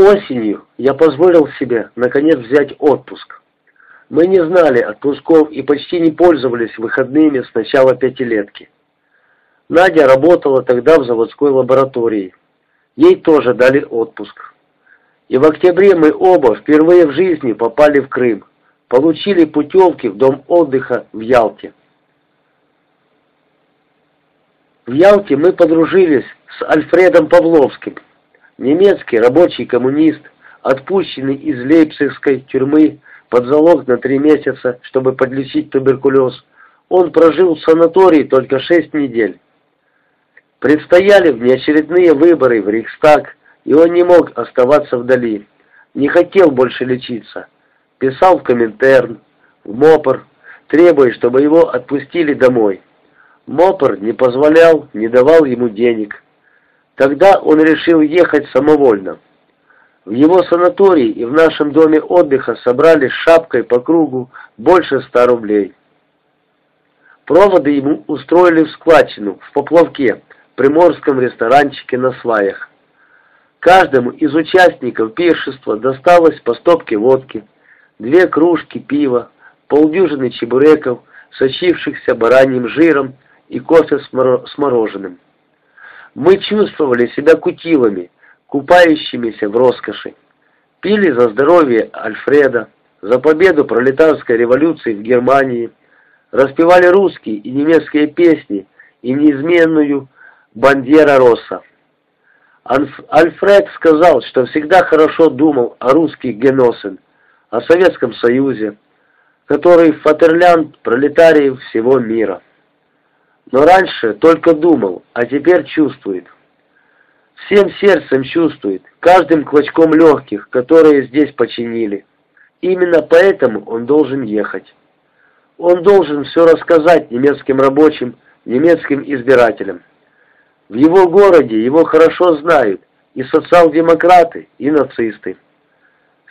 Осенью я позволил себе, наконец, взять отпуск. Мы не знали отпусков и почти не пользовались выходными с начала пятилетки. Надя работала тогда в заводской лаборатории. Ей тоже дали отпуск. И в октябре мы оба впервые в жизни попали в Крым, получили путевки в дом отдыха в Ялте. В Ялте мы подружились с Альфредом Павловским, немецкий рабочий коммунист, отпущенный из лейпцигской тюрьмы под залог на три месяца, чтобы подлечить туберкулез. Он прожил в санатории только шесть недель. Предстояли внеочередные выборы в Рейхстаг, и он не мог оставаться вдали. Не хотел больше лечиться. Писал в Коминтерн, в МОПР, требуя, чтобы его отпустили домой. МОПР не позволял, не давал ему денег. Тогда он решил ехать самовольно. В его санатории и в нашем доме отдыха собрали шапкой по кругу больше ста рублей. Проводы ему устроили в складчину, в поплавке, приморском ресторанчике на сваях. Каждому из участников пиршества досталось по стопке водки, две кружки пива, полдюжины чебуреков, сочившихся бараньим жиром и кофе с мороженым. Мы чувствовали себя кутилами, купающимися в роскоши. Пили за здоровье Альфреда, за победу пролетарской революции в Германии, распевали русские и немецкие песни и неизменную Бандера Росса. Альфред сказал, что всегда хорошо думал о русских Геносен, о Советском Союзе, который Фатерлянд пролетариев всего мира. Но раньше только думал, а теперь чувствует. Всем сердцем чувствует, каждым клочком легких, которые здесь починили. Именно поэтому он должен ехать. Он должен все рассказать немецким рабочим, немецким избирателям. В его городе его хорошо знают и социал-демократы, и нацисты.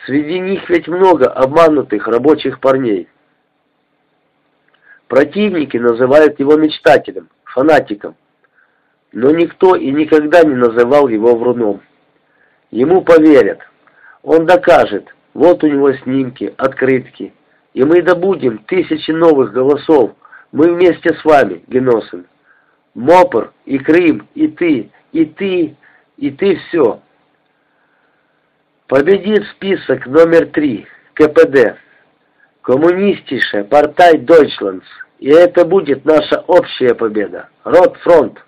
Среди них ведь много обманутых рабочих парней. Противники называют его мечтателем, фанатиком. Но никто и никогда не называл его вруном. Ему поверят. Он докажет, вот у него снимки, открытки. И мы добудем тысячи новых голосов. Мы вместе с вами, Геносин. Мопр, и Крым, и ты, и ты, и ты все. Победит список номер три, КПД. Коммунистише, Партай Дойчландс. И это будет наша общая победа. Ротфронт.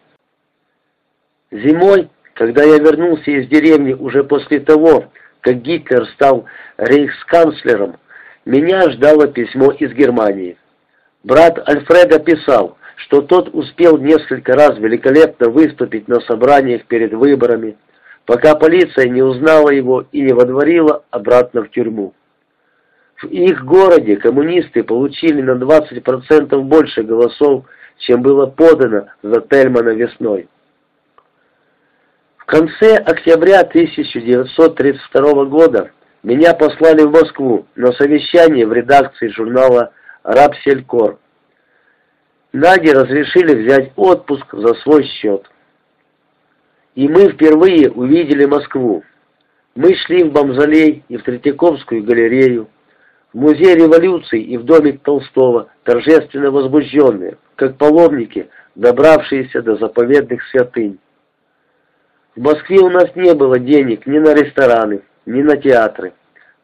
Зимой, когда я вернулся из деревни уже после того, как Гитлер стал рейхсканцлером, меня ждало письмо из Германии. Брат Альфреда писал, что тот успел несколько раз великолепно выступить на собраниях перед выборами, пока полиция не узнала его и не водворила обратно в тюрьму. В их городе коммунисты получили на 20% больше голосов, чем было подано за Тельмана весной. В конце октября 1932 года меня послали в Москву на совещание в редакции журнала «Рабселькор». Наде разрешили взять отпуск за свой счет. И мы впервые увидели Москву. Мы шли в Бамзалей и в Третьяковскую галерею, в музей революции и в домик Толстого, торжественно возбужденные, как паломники, добравшиеся до заповедных святынь. В Москве у нас не было денег ни на рестораны, ни на театры.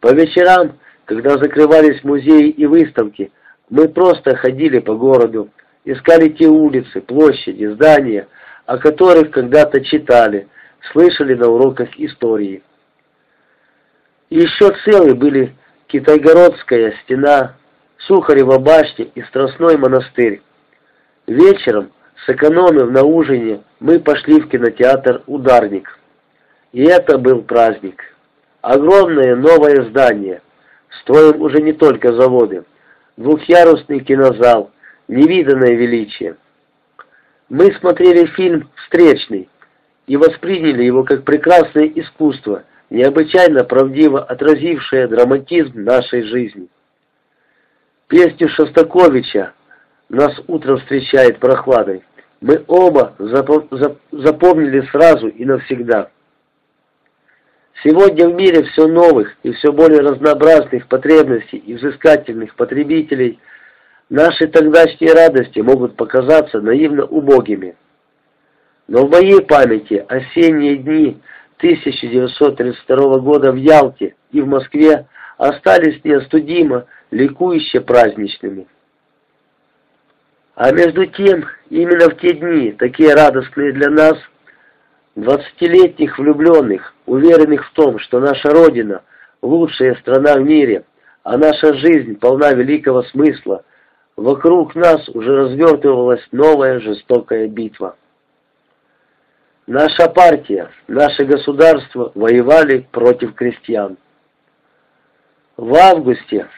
По вечерам, когда закрывались музеи и выставки, мы просто ходили по городу, искали те улицы, площади, здания, о которых когда-то читали, слышали на уроках истории. И еще целые были Китайгородская стена, Сухарева башня и Страстной монастырь. Вечером, сэкономив на ужине, мы пошли в кинотеатр «Ударник». И это был праздник. Огромное новое здание. Строим уже не только заводы. Двухъярусный кинозал, невиданное величие. Мы смотрели фильм «Встречный» и восприняли его как прекрасное искусство, необычайно правдиво отразившее драматизм нашей жизни. Песню Шостаковича «Нас утро встречает прохладой» мы оба запомнили сразу и навсегда. Сегодня в мире все новых и все более разнообразных потребностей и взыскательных потребителей наши тогдашние радости могут показаться наивно убогими. Но в моей памяти осенние дни 1932 года в Ялте и в Москве остались неостудимо, ликующе праздничными. А между тем, именно в те дни, такие радостные для нас, двадцатилетних влюбленных, уверенных в том, что наша Родина – лучшая страна в мире, а наша жизнь полна великого смысла, вокруг нас уже развертывалась новая жестокая битва. Наша партия, наше государство воевали против крестьян. В августе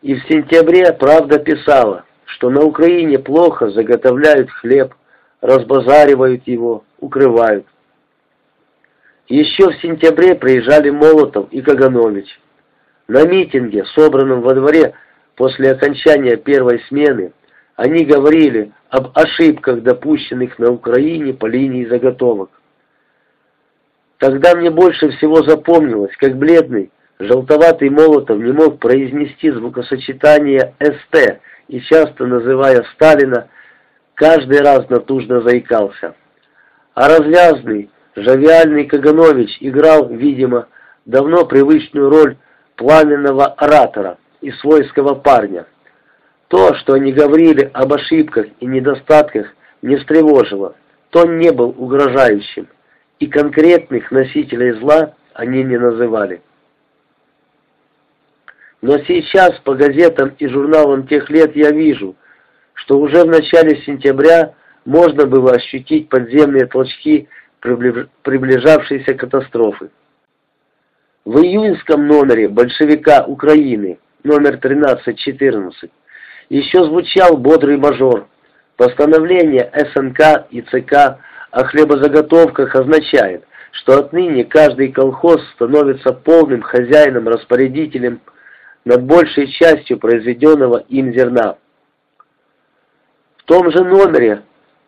и в сентябре «Правда» писала, что на Украине плохо заготовляют хлеб, разбазаривают его, укрывают. Еще в сентябре приезжали Молотов и Каганович. На митинге, собранном во дворе после окончания первой смены, они говорили об ошибках, допущенных на Украине по линии заготовок. Тогда мне больше всего запомнилось, как бледный, желтоватый Молотов не мог произнести звукосочетание «СТ» и, часто называя Сталина, каждый раз натужно заикался. А развязный, жавиальный Каганович играл, видимо, давно привычную роль пламенного оратора и свойского парня. То, что они говорили об ошибках и недостатках, не встревожило, тон не был угрожающим, и конкретных носителей зла они не называли. Но сейчас по газетам и журналам тех лет я вижу, что уже в начале сентября можно было ощутить подземные толчки приближавшейся катастрофы. В июньском номере «Большевика Украины» номер 1314 еще звучал бодрый мажор. Постановление СНК и ЦК о хлебозаготовках означает, что отныне каждый колхоз становится полным хозяином-распорядителем над большей частью произведенного им зерна. В том же номере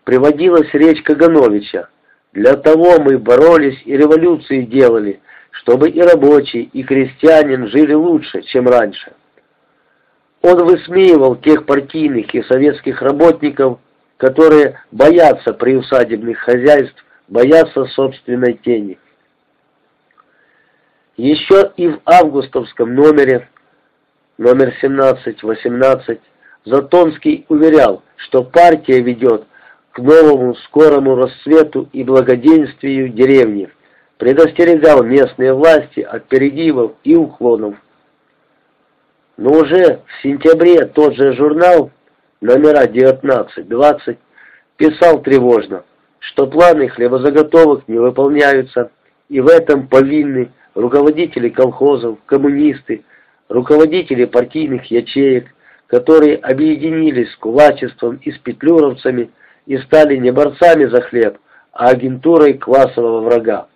приводилась речь Кагановича. «Для того мы боролись и революции делали, чтобы и рабочий, и крестьянин жили лучше, чем раньше». Он высмеивал тех партийных и советских работников, которые боятся приусадебных хозяйств, боятся собственной тени. Еще и в августовском номере номер 17-18, Затонский уверял, что партия ведет к новому скорому расцвету и благоденствию деревни, предостерегал местные власти от перегибов и уклонов. Но уже в сентябре тот же журнал, номера 19-20, писал тревожно, что планы хлебозаготовок не выполняются, и в этом повинны руководители колхозов, коммунисты, руководители партийных ячеек, которые объединились с кулачеством и с петлюровцами и стали не борцами за хлеб, а агентурой классового врага.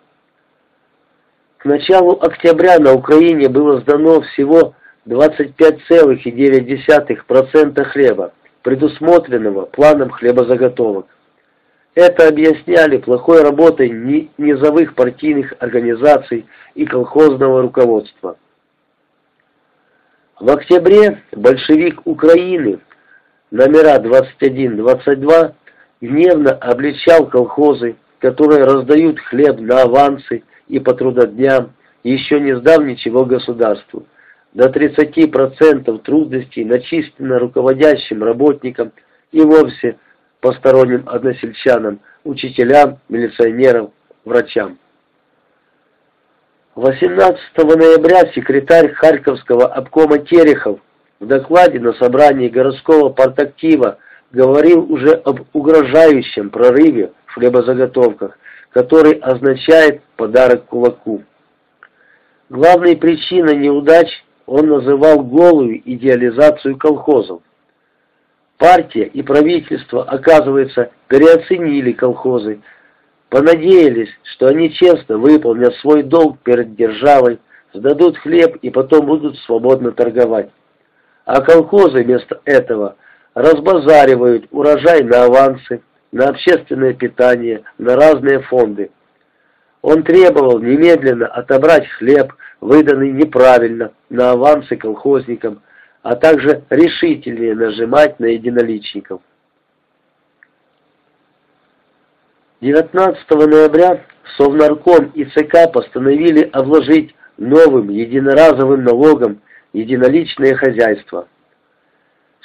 К началу октября на Украине было сдано всего 25,9% хлеба, предусмотренного планом хлебозаготовок. Это объясняли плохой работой низовых партийных организаций и колхозного руководства. В октябре большевик Украины номера 21-22 гневно обличал колхозы, которые раздают хлеб на авансы и по трудодням, еще не сдав ничего государству. До 30% трудностей начислено руководящим работникам и вовсе посторонним односельчанам, учителям, милиционерам, врачам. 18 ноября секретарь Харьковского обкома Терехов в докладе на собрании городского партактива говорил уже об угрожающем прорыве в хлебозаготовках, который означает подарок кулаку. Главной причиной неудач он называл голую идеализацию колхозов. Партия и правительство, оказывается, переоценили колхозы, Понадеялись, что они честно выполнят свой долг перед державой, сдадут хлеб и потом будут свободно торговать. А колхозы вместо этого разбазаривают урожай на авансы, на общественное питание, на разные фонды. Он требовал немедленно отобрать хлеб, выданный неправильно, на авансы колхозникам, а также решительнее нажимать на единоличников. 19 ноября Совнарком и ЦК постановили обложить новым единоразовым налогом единоличное хозяйство.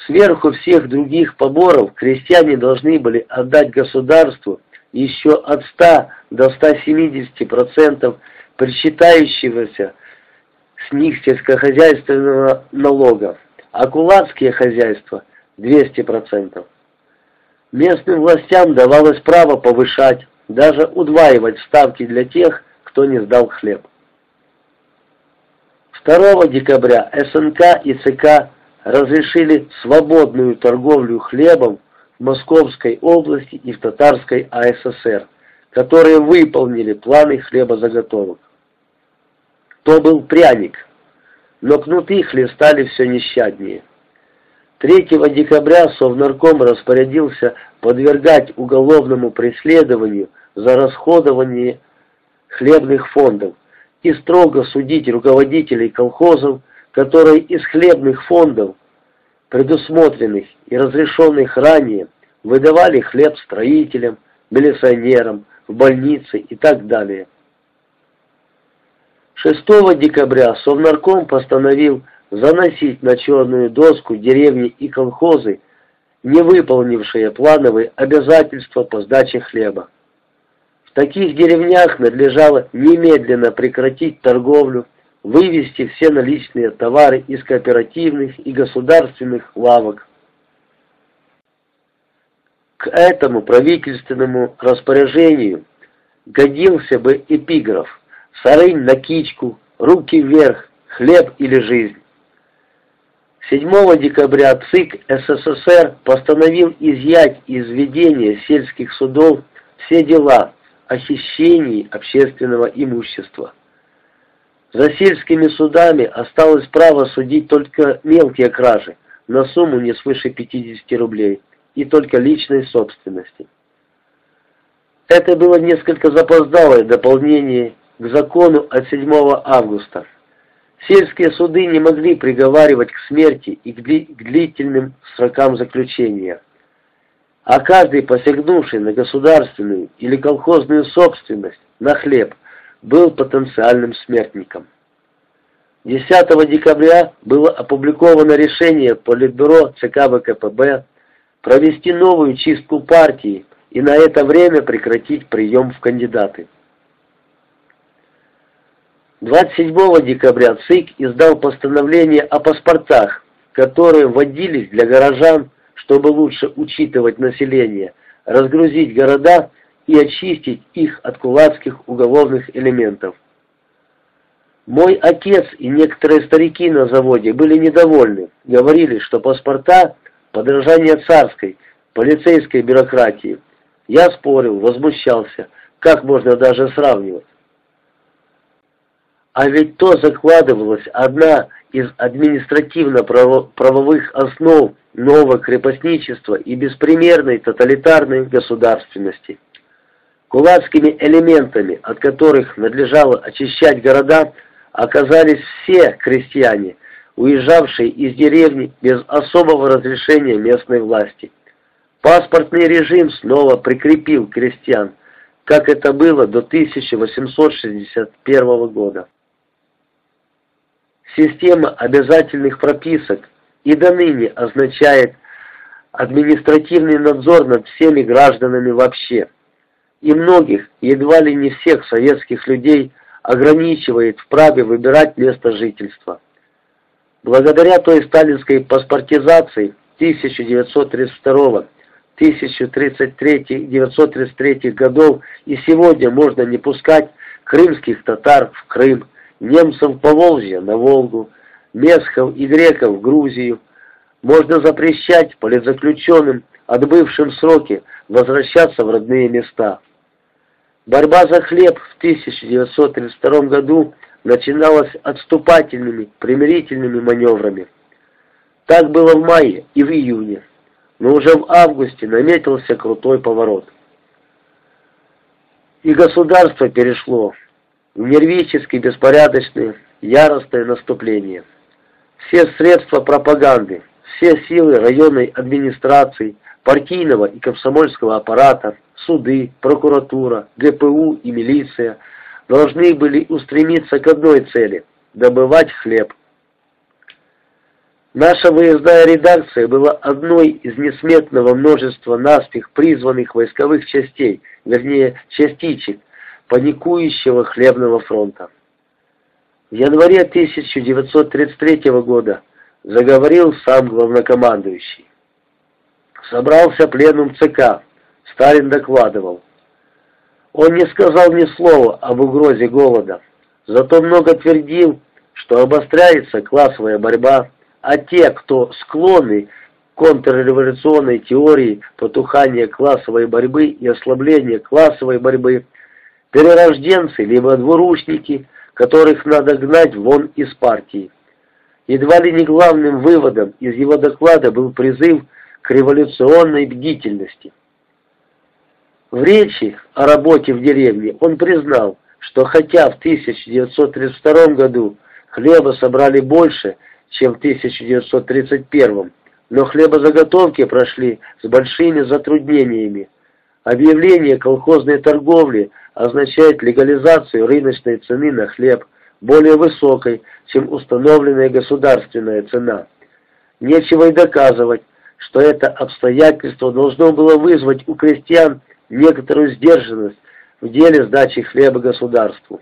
Сверху всех других поборов крестьяне должны были отдать государству еще от 100 до 170% причитающегося с них сельскохозяйственного налога, а кулацкие хозяйства – 200%. Местным властям давалось право повышать, даже удваивать ставки для тех, кто не сдал хлеб. 2 декабря СНК и ЦК разрешили свободную торговлю хлебом Московской области и в Татарской АССР, которые выполнили планы хлебозаготовок. То был пряник, но кнуты хлестали все нещаднее. 3 декабря Совнарком распорядился подвергать уголовному преследованию за расходование хлебных фондов и строго судить руководителей колхозов, которые из хлебных фондов, предусмотренных и разрешенных ранее, выдавали хлеб строителям, милиционерам, в больницы и так далее. 6 декабря Совнарком постановил заносить на черную доску деревни и колхозы, не выполнившие плановые обязательства по сдаче хлеба. В таких деревнях надлежало немедленно прекратить торговлю, вывести все наличные товары из кооперативных и государственных лавок. К этому правительственному распоряжению годился бы эпиграф «Сарынь на кичку, руки вверх, хлеб или жизнь». 7 декабря ЦИК СССР постановил изъять из ведения сельских судов все дела о хищении общественного имущества. За сельскими судами осталось право судить только мелкие кражи на сумму не свыше 50 рублей и только личной собственности. Это было несколько запоздалое дополнение к закону от 7 августа. Сельские суды не могли приговаривать к смерти и к длительным срокам заключения. А каждый, посягнувший на государственную или колхозную собственность, на хлеб, был потенциальным смертником. 10 декабря было опубликовано решение Политбюро ЦК ВКПБ провести новую чистку партии и на это время прекратить прием в кандидаты. 27 декабря ЦИК издал постановление о паспортах, которые вводились для горожан, чтобы лучше учитывать население, разгрузить города и очистить их от кулацких уголовных элементов. Мой отец и некоторые старики на заводе были недовольны, говорили, что паспорта – подражание царской, полицейской бюрократии. Я спорил, возмущался, как можно даже сравнивать. А ведь то закладывалась одна из административно-правовых основ нового крепостничества и беспримерной тоталитарной государственности. Кулацкими элементами, от которых надлежало очищать города, оказались все крестьяне, уезжавшие из деревни без особого разрешения местной власти. Паспортный режим снова прикрепил крестьян, как это было до 1861 года. Система обязательных прописок и до ныне означает административный надзор над всеми гражданами вообще. И многих, едва ли не всех советских людей, ограничивает в праве выбирать место жительства. Благодаря той сталинской паспортизации 1932 1033-933 годов и сегодня можно не пускать крымских татар в Крым, немцев по Волжье на Волгу, месхов и греков в Грузию. Можно запрещать политзаключенным, отбывшим сроки, возвращаться в родные места. Борьба за хлеб в 1932 году начиналась отступательными, примирительными маневрами. Так было в мае и в июне, но уже в августе наметился крутой поворот. и государство перешло в нервически беспорядочное, яростное наступление. Все средства пропаганды, все силы районной администрации, партийного и комсомольского аппарата, суды, прокуратура, ГПУ и милиция должны были устремиться к одной цели – добывать хлеб. Наша выездная редакция была одной из несметного множества наспех призванных войсковых частей, вернее, частичек, паникующего хлебного фронта. В январе 1933 года заговорил сам главнокомандующий. Собрался пленум ЦК. Сталин докладывал. Он не сказал ни слова об угрозе голода, зато много твердил, что обостряется классовая борьба, а те, кто склонны к контрреволюционной теории потухания классовой борьбы и ослабления классовой борьбы, перерожденцы либо двурушники, которых надо гнать вон из партии. Едва ли не главным выводом из его доклада был призыв к революционной бдительности. В речи о работе в деревне он признал, что хотя в 1932 году хлеба собрали больше, чем в 1931, но хлебозаготовки прошли с большими затруднениями. Объявление колхозной торговли означает легализацию рыночной цены на хлеб, более высокой, чем установленная государственная цена. Нечего и доказывать, что это обстоятельство должно было вызвать у крестьян некоторую сдержанность в деле сдачи хлеба государству.